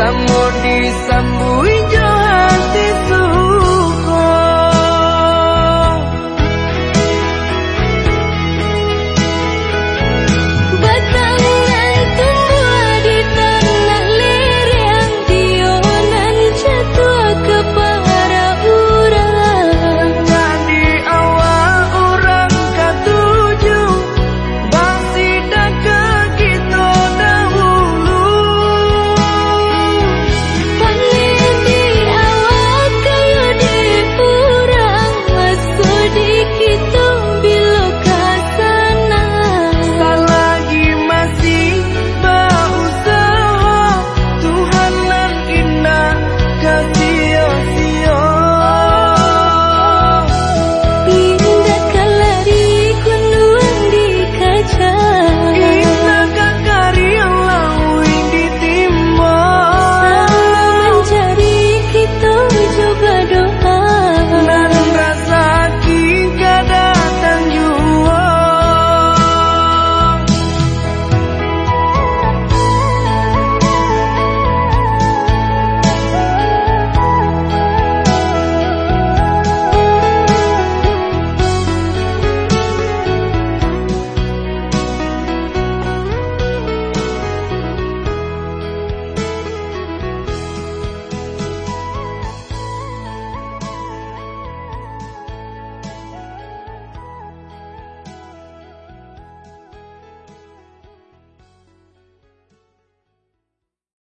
Samo di